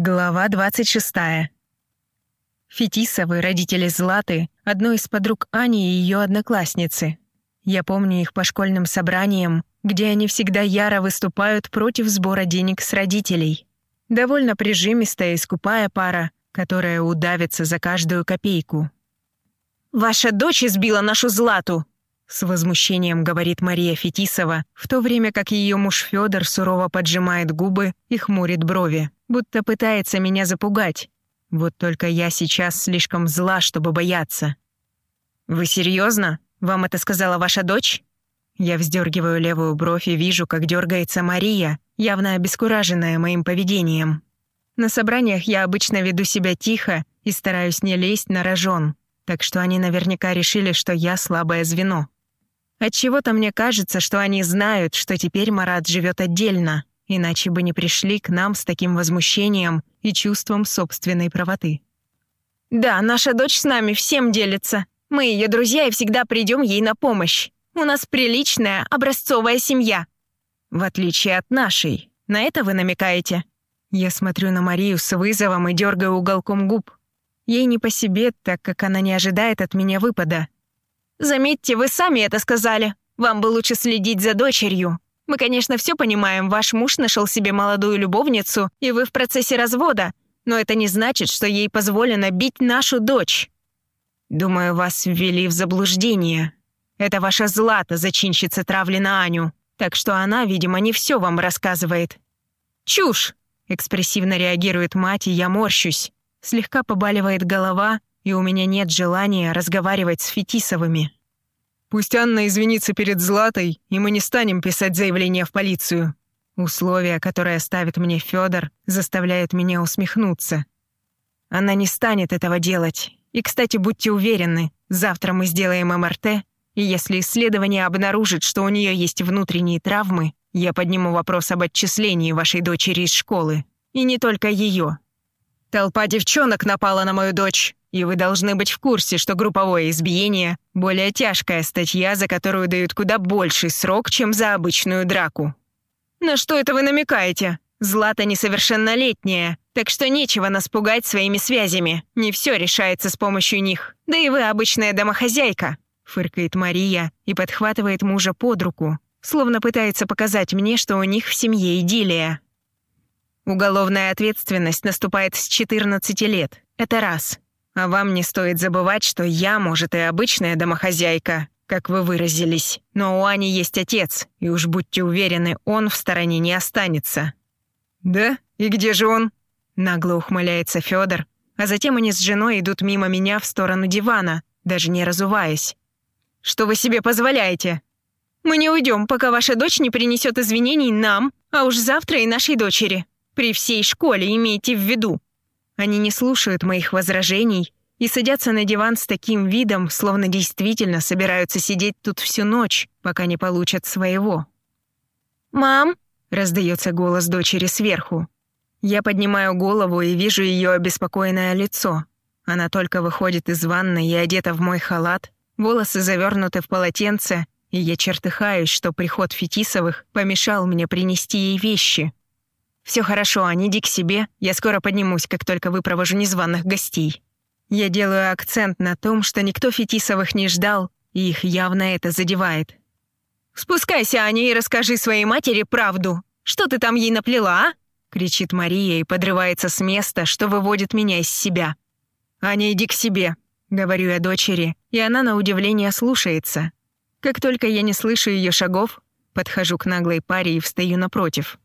Глава 26. Фетисовы, родители Златы, одной из подруг Ани и ее одноклассницы. Я помню их по школьным собраниям, где они всегда яро выступают против сбора денег с родителей. Довольно прижимистая и скупая пара, которая удавится за каждую копейку. «Ваша дочь избила нашу Злату!» С возмущением говорит Мария Фетисова, в то время как ее муж Федор сурово поджимает губы и хмурит брови, будто пытается меня запугать. Вот только я сейчас слишком зла, чтобы бояться. «Вы серьезно? Вам это сказала ваша дочь?» Я вздергиваю левую бровь и вижу, как дергается Мария, явно обескураженная моим поведением. На собраниях я обычно веду себя тихо и стараюсь не лезть на рожон, так что они наверняка решили, что я слабое звено. Отчего-то мне кажется, что они знают, что теперь Марат живет отдельно, иначе бы не пришли к нам с таким возмущением и чувством собственной правоты. «Да, наша дочь с нами всем делится. Мы ее друзья и всегда придем ей на помощь. У нас приличная, образцовая семья. В отличие от нашей. На это вы намекаете?» Я смотрю на Марию с вызовом и дергаю уголком губ. Ей не по себе, так как она не ожидает от меня выпада. Заметьте, вы сами это сказали. Вам бы лучше следить за дочерью. Мы, конечно, все понимаем, ваш муж нашел себе молодую любовницу, и вы в процессе развода, но это не значит, что ей позволено бить нашу дочь. Думаю, вас ввели в заблуждение. Это ваша Злата, зачинщица травли на Аню, так что она, видимо, не все вам рассказывает. Чушь! Экспрессивно реагирует мать, и я морщусь. Слегка побаливает голова, и у меня нет желания разговаривать с Фетисовыми. Пусть Анна извинится перед Златой, и мы не станем писать заявление в полицию. Условие, которое ставит мне Федор, заставляет меня усмехнуться. Она не станет этого делать. И, кстати, будьте уверены, завтра мы сделаем МРТ, и если исследование обнаружит, что у нее есть внутренние травмы, я подниму вопрос об отчислении вашей дочери из школы. И не только ее. Толпа девчонок напала на мою дочь. И вы должны быть в курсе, что групповое избиение — более тяжкая статья, за которую дают куда больший срок, чем за обычную драку. На что это вы намекаете? Злата несовершеннолетняя, так что нечего нас пугать своими связями. Не все решается с помощью них. Да и вы обычная домохозяйка», — фыркает Мария и подхватывает мужа под руку, словно пытается показать мне, что у них в семье идиллия. Уголовная ответственность наступает с 14 лет. Это раз. А вам не стоит забывать, что я, может, и обычная домохозяйка, как вы выразились, но у Ани есть отец, и уж будьте уверены, он в стороне не останется». «Да? И где же он?» Нагло ухмыляется Федор, а затем они с женой идут мимо меня в сторону дивана, даже не разуваясь. «Что вы себе позволяете?» «Мы не уйдем, пока ваша дочь не принесет извинений нам, а уж завтра и нашей дочери. При всей школе имейте в виду», они не слушают моих возражений и садятся на диван с таким видом, словно действительно собираются сидеть тут всю ночь, пока не получат своего. «Мам!» — раздается голос дочери сверху. Я поднимаю голову и вижу ее обеспокоенное лицо. Она только выходит из ванной и одета в мой халат, волосы завернуты в полотенце, и я чертыхаюсь, что приход Фетисовых помешал мне принести ей вещи — все хорошо, Ань, иди к себе. Я скоро поднимусь, как только выпровожу незваных гостей. Я делаю акцент на том, что никто Фетисовых не ждал, и их явно это задевает. «Спускайся, Аня, и расскажи своей матери правду. Что ты там ей наплела, а?» — кричит Мария и подрывается с места, что выводит меня из себя. «Аня, иди к себе», — говорю я дочери, и она на удивление слушается. Как только я не слышу ее шагов, подхожу к наглой паре и встаю напротив.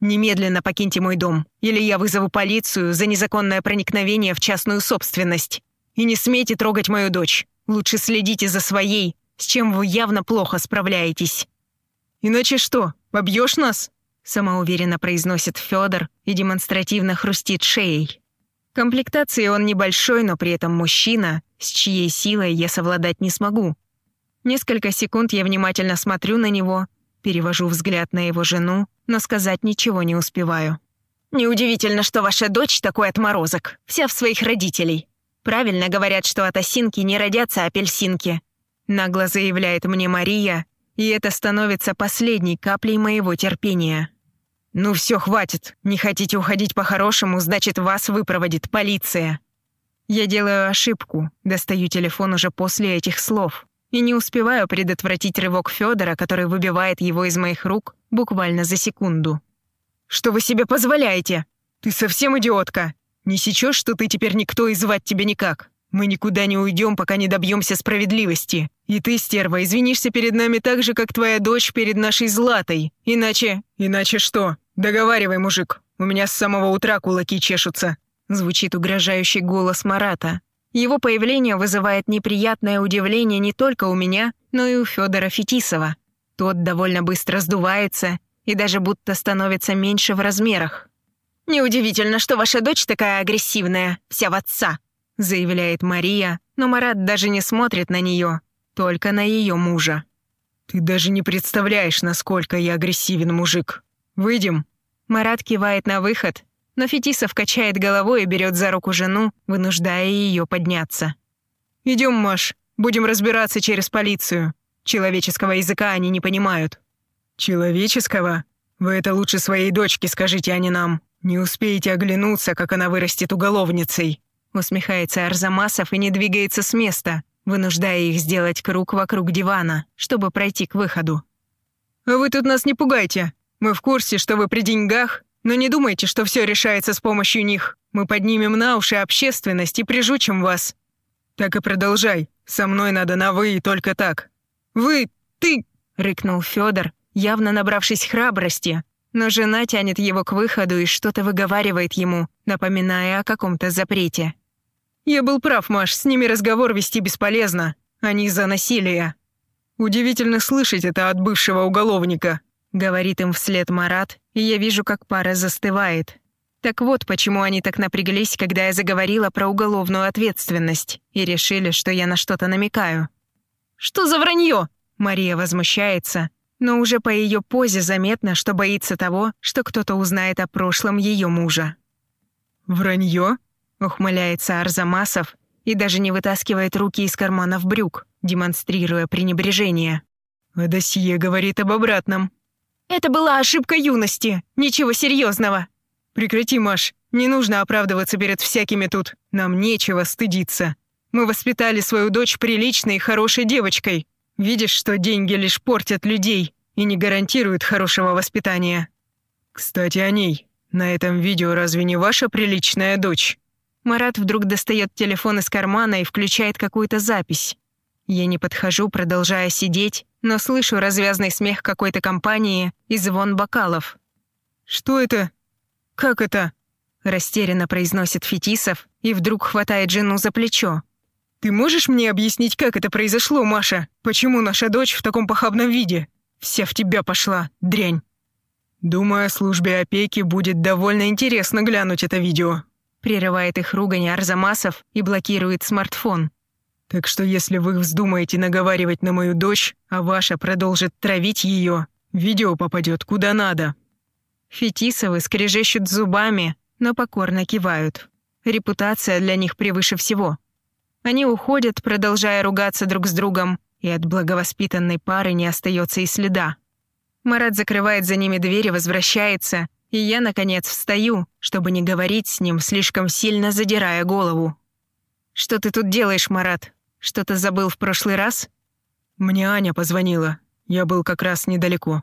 Немедленно покиньте мой дом, или я вызову полицию за незаконное проникновение в частную собственность. И не смейте трогать мою дочь. Лучше следите за своей, с чем вы явно плохо справляетесь». «Иначе что, побьешь нас?» самоуверенно произносит Федор и демонстративно хрустит шеей. Комплектации он небольшой, но при этом мужчина, с чьей силой я совладать не смогу. Несколько секунд я внимательно смотрю на него, перевожу взгляд на его жену, но сказать ничего не успеваю. «Неудивительно, что ваша дочь такой отморозок, вся в своих родителей. Правильно говорят, что от осинки не родятся апельсинки», нагло заявляет мне Мария, и это становится последней каплей моего терпения. «Ну все, хватит. Не хотите уходить по-хорошему, значит, вас выпроводит полиция». Я делаю ошибку, достаю телефон уже после этих слов и не успеваю предотвратить рывок Федора, который выбивает его из моих рук буквально за секунду. «Что вы себе позволяете? Ты совсем идиотка! Не сечешь, что ты теперь никто и звать тебя никак? Мы никуда не уйдем, пока не добьемся справедливости. И ты, стерва, извинишься перед нами так же, как твоя дочь перед нашей Златой. Иначе... Иначе что? Договаривай, мужик. У меня с самого утра кулаки чешутся. Звучит угрожающий голос Марата. Его появление вызывает неприятное удивление не только у меня, но и у Федора Фетисова. Тот довольно быстро сдувается и даже будто становится меньше в размерах. «Неудивительно, что ваша дочь такая агрессивная, вся в отца», заявляет Мария, но Марат даже не смотрит на нее, только на ее мужа. «Ты даже не представляешь, насколько я агрессивен, мужик. Выйдем?» Марат кивает на выход, но Фетисов качает головой и берет за руку жену, вынуждая ее подняться. «Идем, Маш, будем разбираться через полицию. Человеческого языка они не понимают». «Человеческого? Вы это лучше своей дочке скажите, а не нам. Не успеете оглянуться, как она вырастет уголовницей», Усмехается Арзамасов и не двигается с места, вынуждая их сделать круг вокруг дивана, чтобы пройти к выходу. «А вы тут нас не пугайте. Мы в курсе, что вы при деньгах, но не думайте, что все решается с помощью них. Мы поднимем на уши общественность и прижучим вас». «Так и продолжай. Со мной надо на «вы» и только так». «Вы... ты...» — рыкнул Федор, явно набравшись храбрости, но жена тянет его к выходу и что-то выговаривает ему, напоминая о каком-то запрете. «Я был прав, Маш, с ними разговор вести бесполезно. Они за насилие». «Удивительно слышать это от бывшего уголовника», — говорит им вслед Марат, и я вижу, как пара застывает. Так вот, почему они так напряглись, когда я заговорила про уголовную ответственность, и решили, что я на что-то намекаю. «Что за вранье?» Мария возмущается, но уже по ее позе заметно, что боится того, что кто-то узнает о прошлом ее мужа. «Вранье?» Ухмыляется Арзамасов и даже не вытаскивает руки из карманов брюк, демонстрируя пренебрежение. А досье говорит об обратном. «Это была ошибка юности, ничего серьезного. «Прекрати, Маш, не нужно оправдываться перед всякими тут. Нам нечего стыдиться. Мы воспитали свою дочь приличной и хорошей девочкой. Видишь, что деньги лишь портят людей и не гарантируют хорошего воспитания. Кстати, о ней. На этом видео разве не ваша приличная дочь?» Марат вдруг достает телефон из кармана и включает какую-то запись. Я не подхожу, продолжая сидеть, но слышу развязный смех какой-то компании и звон бокалов. «Что это? Как это?» Растерянно произносит Фетисов и вдруг хватает жену за плечо. «Ты можешь мне объяснить, как это произошло, Маша? Почему наша дочь в таком похабном виде? Вся в тебя пошла, дрянь!» «Думаю, службе опеки будет довольно интересно глянуть это видео», Прерывает их ругань Арзамасов и блокирует смартфон. «Так что если вы вздумаете наговаривать на мою дочь, а ваша продолжит травить ее, видео попадет куда надо». Фетисовы скрежещут зубами, но покорно кивают. Репутация для них превыше всего. Они уходят, продолжая ругаться друг с другом, и от благовоспитанной пары не остается и следа. Марат закрывает за ними дверь и возвращается, и я, наконец, встаю, чтобы не говорить с ним, слишком сильно задирая голову. «Что ты тут делаешь, Марат? Что-то забыл в прошлый раз?» «Мне Аня позвонила. Я был как раз недалеко».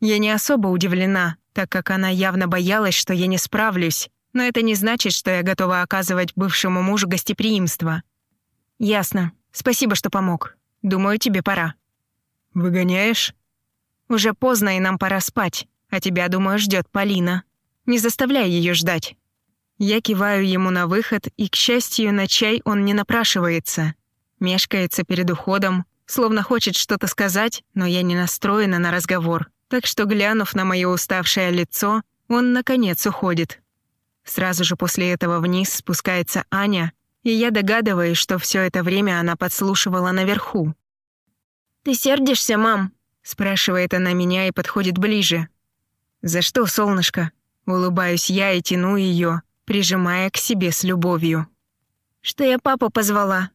Я не особо удивлена, так как она явно боялась, что я не справлюсь, но это не значит, что я готова оказывать бывшему мужу гостеприимство. «Ясно. Спасибо, что помог. Думаю, тебе пора». «Выгоняешь?» «Уже поздно, и нам пора спать. А тебя, думаю, ждет Полина. Не заставляй ее ждать». Я киваю ему на выход, и, к счастью, на чай он не напрашивается. Мешкается перед уходом, словно хочет что-то сказать, но я не настроена на разговор. Так что, глянув на мое уставшее лицо, он, наконец, уходит. Сразу же после этого вниз спускается Аня, и я догадываюсь, что все это время она подслушивала наверху. «Ты сердишься, мам?» — спрашивает она меня и подходит ближе. «За что, солнышко?» Улыбаюсь я и тяну ее, прижимая к себе с любовью. «Что я папу позвала?»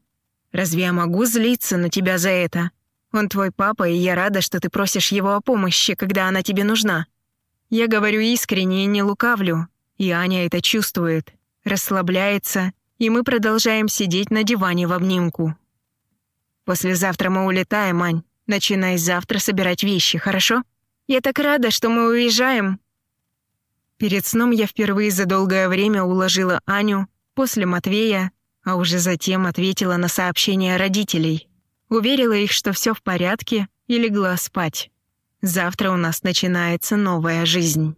«Разве я могу злиться на тебя за это? Он твой папа, и я рада, что ты просишь его о помощи, когда она тебе нужна». Я говорю искренне и не лукавлю, и Аня это чувствует. Расслабляется, и мы продолжаем сидеть на диване в обнимку. «Послезавтра мы улетаем, Ань. Начинай завтра собирать вещи, хорошо? Я так рада, что мы уезжаем». Перед сном я впервые за долгое время уложила Аню, после Матвея, а уже затем ответила на сообщения родителей. Уверила их, что все в порядке, и легла спать. Завтра у нас начинается новая жизнь.